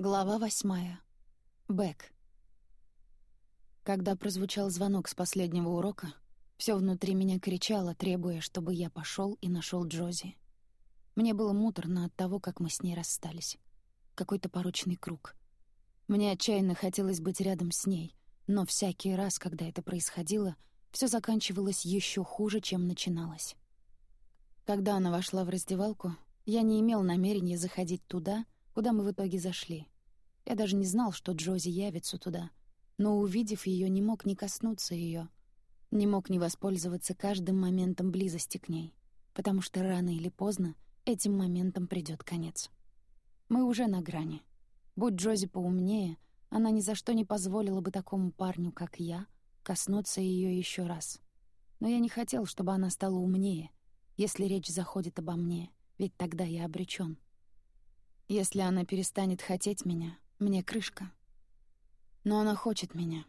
Глава восьмая. Бэк. Когда прозвучал звонок с последнего урока, все внутри меня кричало, требуя, чтобы я пошел и нашел Джози. Мне было муторно от того, как мы с ней расстались. Какой-то порочный круг. Мне отчаянно хотелось быть рядом с ней, но всякий раз, когда это происходило, все заканчивалось еще хуже, чем начиналось. Когда она вошла в раздевалку, я не имел намерения заходить туда — куда мы в итоге зашли. Я даже не знал, что Джози явится туда, но, увидев ее, не мог не коснуться ее, не мог не воспользоваться каждым моментом близости к ней, потому что рано или поздно этим моментом придет конец. Мы уже на грани. Будь Джози поумнее, она ни за что не позволила бы такому парню, как я, коснуться ее еще раз. Но я не хотел, чтобы она стала умнее, если речь заходит обо мне, ведь тогда я обречен. Если она перестанет хотеть меня, мне крышка. Но она хочет меня.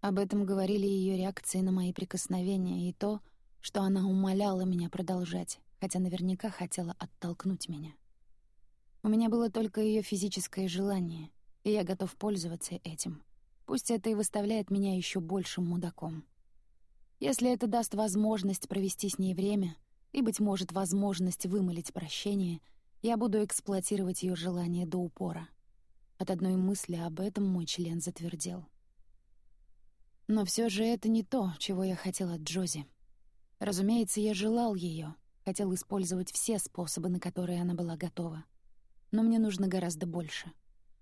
Об этом говорили ее реакции на мои прикосновения и то, что она умоляла меня продолжать, хотя наверняка хотела оттолкнуть меня. У меня было только ее физическое желание, и я готов пользоваться этим. Пусть это и выставляет меня еще большим мудаком. Если это даст возможность провести с ней время и, быть может, возможность вымолить прощение — я буду эксплуатировать ее желание до упора. От одной мысли об этом мой член затвердел. Но все же это не то, чего я хотел от Джози. Разумеется, я желал ее, хотел использовать все способы, на которые она была готова. Но мне нужно гораздо больше.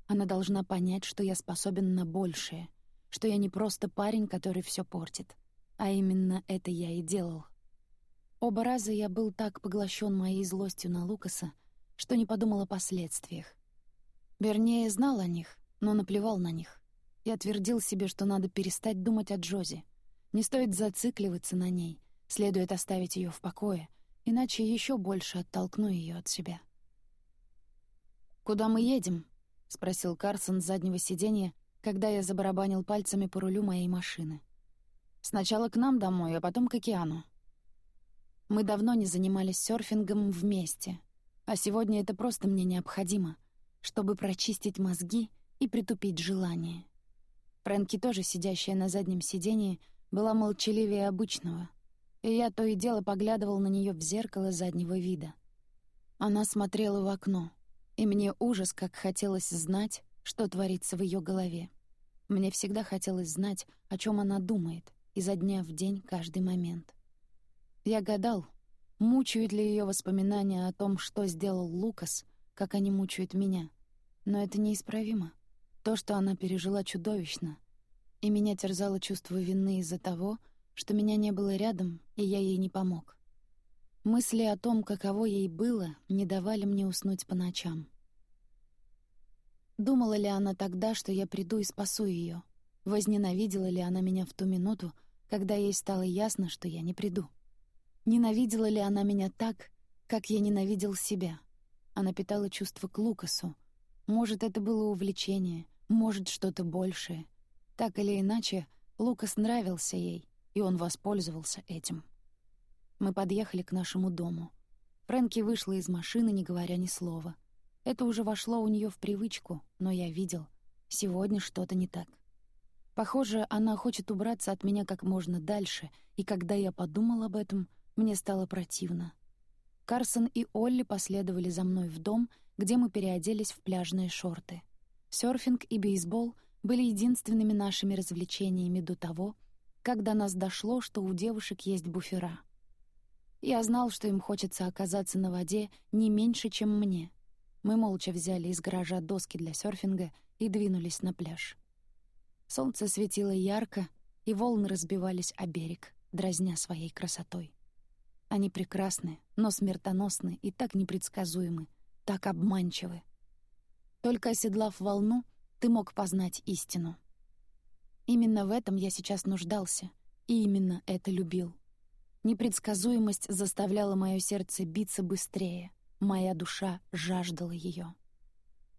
Она должна понять, что я способен на большее, что я не просто парень, который все портит. А именно это я и делал. Оба раза я был так поглощен моей злостью на Лукаса, что не подумал о последствиях. Вернее, знал о них, но наплевал на них. Я твердил себе, что надо перестать думать о Джози. Не стоит зацикливаться на ней, следует оставить ее в покое, иначе еще больше оттолкну ее от себя. «Куда мы едем?» — спросил Карсон с заднего сиденья, когда я забарабанил пальцами по рулю моей машины. «Сначала к нам домой, а потом к океану». Мы давно не занимались серфингом вместе, а сегодня это просто мне необходимо, чтобы прочистить мозги и притупить желание. Фрэнки, тоже сидящая на заднем сидении, была молчаливее обычного, и я то и дело поглядывал на нее в зеркало заднего вида. Она смотрела в окно, и мне ужас, как хотелось знать, что творится в ее голове. Мне всегда хотелось знать, о чем она думает, изо дня в день каждый момент. Я гадал, Мучают ли ее воспоминания о том, что сделал Лукас, как они мучают меня? Но это неисправимо. То, что она пережила, чудовищно. И меня терзало чувство вины из-за того, что меня не было рядом, и я ей не помог. Мысли о том, каково ей было, не давали мне уснуть по ночам. Думала ли она тогда, что я приду и спасу ее? Возненавидела ли она меня в ту минуту, когда ей стало ясно, что я не приду? Ненавидела ли она меня так, как я ненавидел себя? Она питала чувство к Лукасу. Может, это было увлечение, может, что-то большее. Так или иначе, Лукас нравился ей, и он воспользовался этим. Мы подъехали к нашему дому. Фрэнки вышла из машины, не говоря ни слова. Это уже вошло у нее в привычку, но я видел, сегодня что-то не так. Похоже, она хочет убраться от меня как можно дальше, и когда я подумал об этом, мне стало противно. Карсон и Олли последовали за мной в дом, где мы переоделись в пляжные шорты. Сёрфинг и бейсбол были единственными нашими развлечениями до того, до нас дошло, что у девушек есть буфера. Я знал, что им хочется оказаться на воде не меньше, чем мне. Мы молча взяли из гаража доски для сёрфинга и двинулись на пляж. Солнце светило ярко, и волны разбивались о берег, дразня своей красотой. Они прекрасны, но смертоносны и так непредсказуемы, так обманчивы. Только оседлав волну, ты мог познать истину. Именно в этом я сейчас нуждался, и именно это любил. Непредсказуемость заставляла мое сердце биться быстрее, моя душа жаждала ее.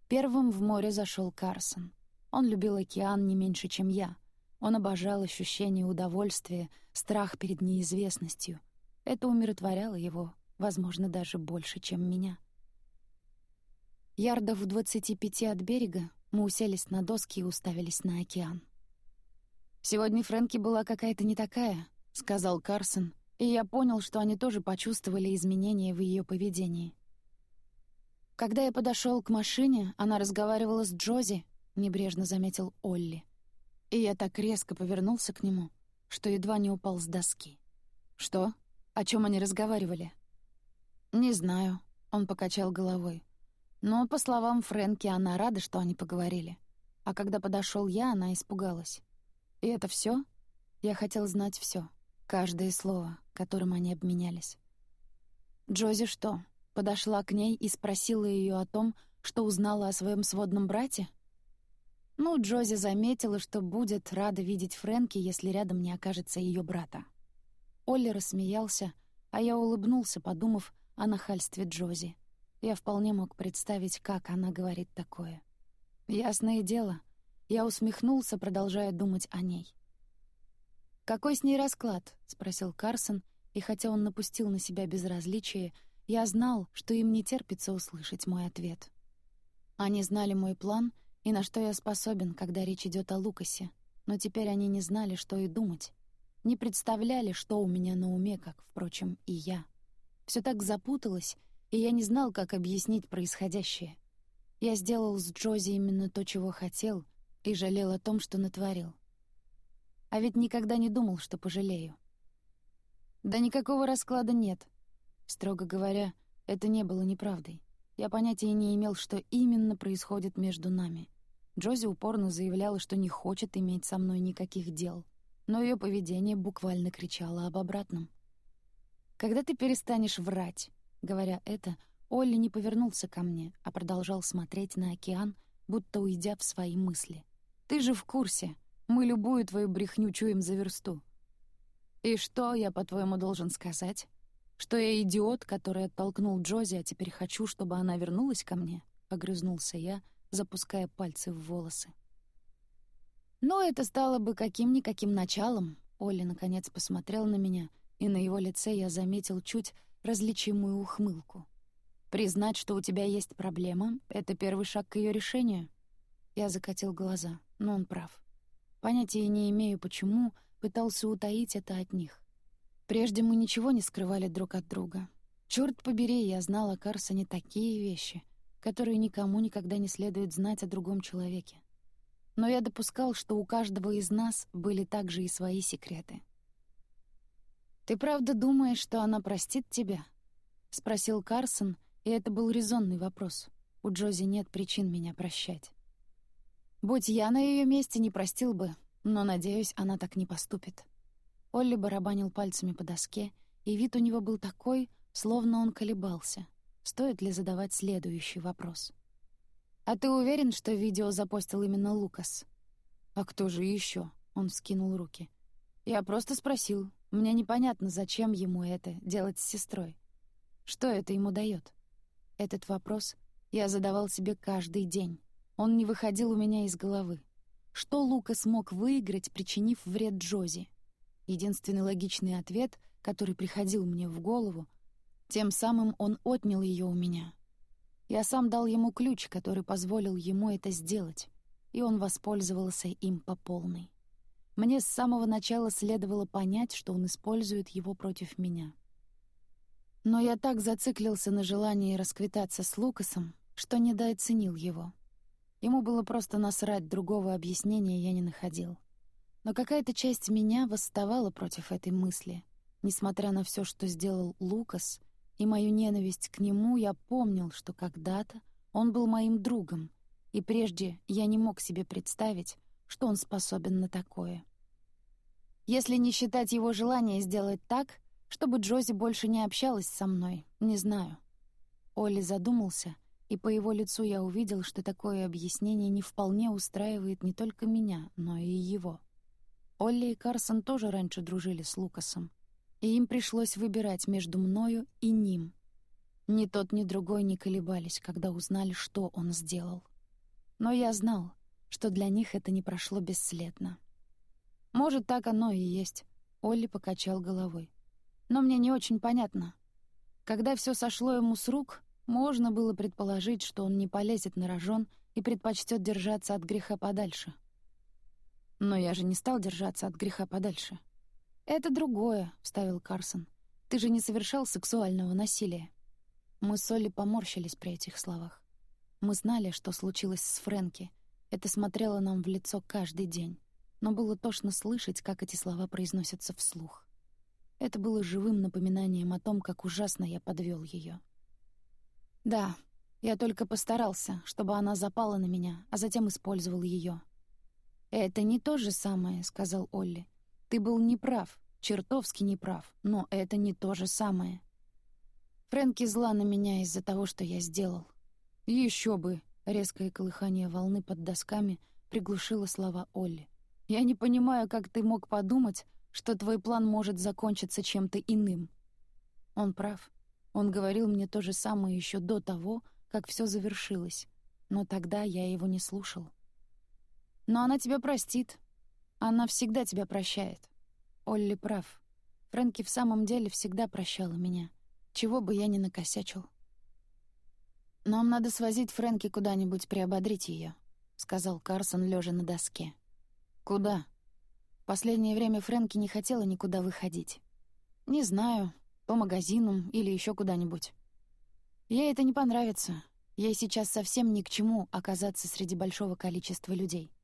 Первым в море зашел Карсон. Он любил океан не меньше, чем я. Он обожал ощущение удовольствия, страх перед неизвестностью — это умиротворяло его, возможно, даже больше, чем меня. Ярдов в двадцати пяти от берега Мы уселись на доски и уставились на океан. «Сегодня Фрэнки была какая-то не такая», — сказал Карсон, и я понял, что они тоже почувствовали изменения в ее поведении. Когда я подошел к машине, она разговаривала с Джози, небрежно заметил Олли. И я так резко повернулся к нему, что едва не упал с доски. Что? О чем они разговаривали? Не знаю, он покачал головой. Но, по словам Фрэнки, она рада, что они поговорили. А когда подошел я, она испугалась. И это все? Я хотел знать все, каждое слово, которым они обменялись. Джози что, подошла к ней и спросила ее о том, что узнала о своем сводном брате? Ну, Джози заметила, что будет рада видеть Фрэнки, если рядом не окажется ее брата. Олли рассмеялся, а я улыбнулся, подумав о нахальстве Джози. Я вполне мог представить, как она говорит такое. Ясное дело, я усмехнулся, продолжая думать о ней. «Какой с ней расклад?» — спросил Карсон, и хотя он напустил на себя безразличие, я знал, что им не терпится услышать мой ответ. Они знали мой план и на что я способен, когда речь идет о Лукасе, но теперь они не знали, что и думать. Не представляли, что у меня на уме, как, впрочем, и я. Все так запуталось, и я не знал, как объяснить происходящее. Я сделал с Джози именно то, чего хотел, и жалел о том, что натворил. А ведь никогда не думал, что пожалею. Да никакого расклада нет, Строго говоря, это не было неправдой. Я понятия не имел, что именно происходит между нами. Джози упорно заявляла, что не хочет иметь со мной никаких дел, но ее поведение буквально кричало об обратном. «Когда ты перестанешь врать?» Говоря это, Олли не повернулся ко мне, а продолжал смотреть на океан, будто уйдя в свои мысли. «Ты же в курсе. Мы любую твою брехню чуем за версту». «И что я, по-твоему, должен сказать?» Что я идиот, который оттолкнул Джози, а теперь хочу, чтобы она вернулась ко мне? Огрызнулся я, запуская пальцы в волосы. Но это стало бы каким-никаким началом. Олли наконец посмотрел на меня, и на его лице я заметил чуть различимую ухмылку. Признать, что у тебя есть проблема — это первый шаг к ее решению. Я закатил глаза, но он прав. Понятия не имею, почему пытался утаить это от них. Прежде мы ничего не скрывали друг от друга. Чёрт побери, я знала Карсоне такие вещи, которые никому никогда не следует знать о другом человеке. Но я допускал, что у каждого из нас были также и свои секреты. «Ты правда думаешь, что она простит тебя?» — спросил Карсон, и это был резонный вопрос. У Джози нет причин меня прощать. Будь я на ее месте, не простил бы, но, надеюсь, она так не поступит. Олли барабанил пальцами по доске, и вид у него был такой, словно он колебался. Стоит ли задавать следующий вопрос? «А ты уверен, что видео запостил именно Лукас?» «А кто же еще? Он скинул руки. «Я просто спросил. Мне непонятно, зачем ему это делать с сестрой. Что это ему дает? Этот вопрос я задавал себе каждый день. Он не выходил у меня из головы. Что Лукас мог выиграть, причинив вред Джози? Единственный логичный ответ, который приходил мне в голову, тем самым он отнял ее у меня. Я сам дал ему ключ, который позволил ему это сделать, и он воспользовался им по полной. Мне с самого начала следовало понять, что он использует его против меня. Но я так зациклился на желании расквитаться с Лукасом, что недооценил его. Ему было просто насрать, другого объяснения я не находил. Но какая-то часть меня восставала против этой мысли. Несмотря на все, что сделал Лукас, и мою ненависть к нему, я помнил, что когда-то он был моим другом, и прежде я не мог себе представить, что он способен на такое. Если не считать его желания сделать так, чтобы Джози больше не общалась со мной, не знаю. Олли задумался, и по его лицу я увидел, что такое объяснение не вполне устраивает не только меня, но и его. Олли и Карсон тоже раньше дружили с Лукасом, и им пришлось выбирать между мною и ним. Ни тот, ни другой не колебались, когда узнали, что он сделал. Но я знал, что для них это не прошло бесследно. «Может, так оно и есть», — Олли покачал головой. «Но мне не очень понятно. Когда все сошло ему с рук, можно было предположить, что он не полезет на рожон и предпочтет держаться от греха подальше. Но я же не стал держаться от греха подальше. «Это другое», — вставил Карсон. «Ты же не совершал сексуального насилия». Мы с Олли поморщились при этих словах. Мы знали, что случилось с Фрэнки. Это смотрело нам в лицо каждый день. Но было тошно слышать, как эти слова произносятся вслух. Это было живым напоминанием о том, как ужасно я подвел ее. «Да, я только постарался, чтобы она запала на меня, а затем использовал ее. «Это не то же самое», — сказал Олли. «Ты был неправ, чертовски неправ, но это не то же самое». Фрэнки зла на меня из-за того, что я сделал. Еще бы!» — резкое колыхание волны под досками приглушило слова Олли. «Я не понимаю, как ты мог подумать, что твой план может закончиться чем-то иным». Он прав. Он говорил мне то же самое еще до того, как все завершилось, но тогда я его не слушал. Но она тебя простит. Она всегда тебя прощает. Олли прав. Фрэнки в самом деле всегда прощала меня, чего бы я ни накосячил. «Нам надо свозить Фрэнки куда-нибудь приободрить ее, сказал Карсон, лежа на доске. «Куда?» Последнее время Фрэнки не хотела никуда выходить. «Не знаю, по магазинам или еще куда-нибудь. Ей это не понравится. Ей сейчас совсем ни к чему оказаться среди большого количества людей. —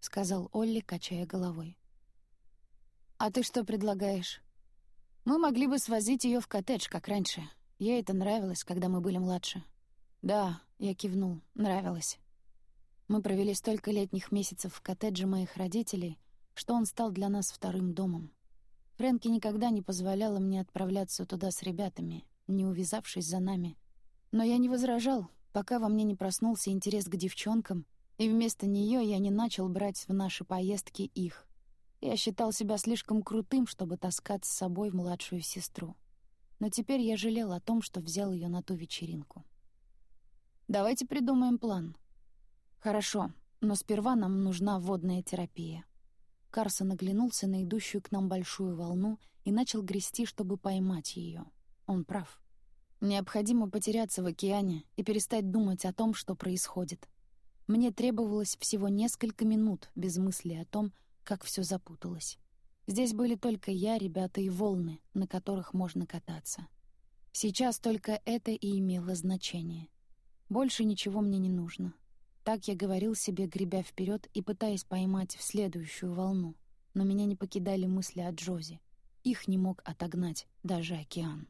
сказал Олли, качая головой. «А ты что предлагаешь? Мы могли бы свозить ее в коттедж, как раньше. Ей это нравилось, когда мы были младше». «Да», — я кивнул, — «нравилось». Мы провели столько летних месяцев в коттедже моих родителей, что он стал для нас вторым домом. Фрэнки никогда не позволяла мне отправляться туда с ребятами, не увязавшись за нами. Но я не возражал, пока во мне не проснулся интерес к девчонкам — и вместо нее я не начал брать в наши поездки их. Я считал себя слишком крутым, чтобы таскать с собой младшую сестру. Но теперь я жалел о том, что взял ее на ту вечеринку. «Давайте придумаем план». «Хорошо, но сперва нам нужна водная терапия». Карсон оглянулся на идущую к нам большую волну и начал грести, чтобы поймать ее. Он прав. Необходимо потеряться в океане и перестать думать о том, что происходит. Мне требовалось всего несколько минут без мысли о том, как все запуталось. Здесь были только я, ребята и волны, на которых можно кататься. Сейчас только это и имело значение. Больше ничего мне не нужно. Так я говорил себе, гребя вперед и пытаясь поймать в следующую волну. Но меня не покидали мысли о Джози. Их не мог отогнать даже океан.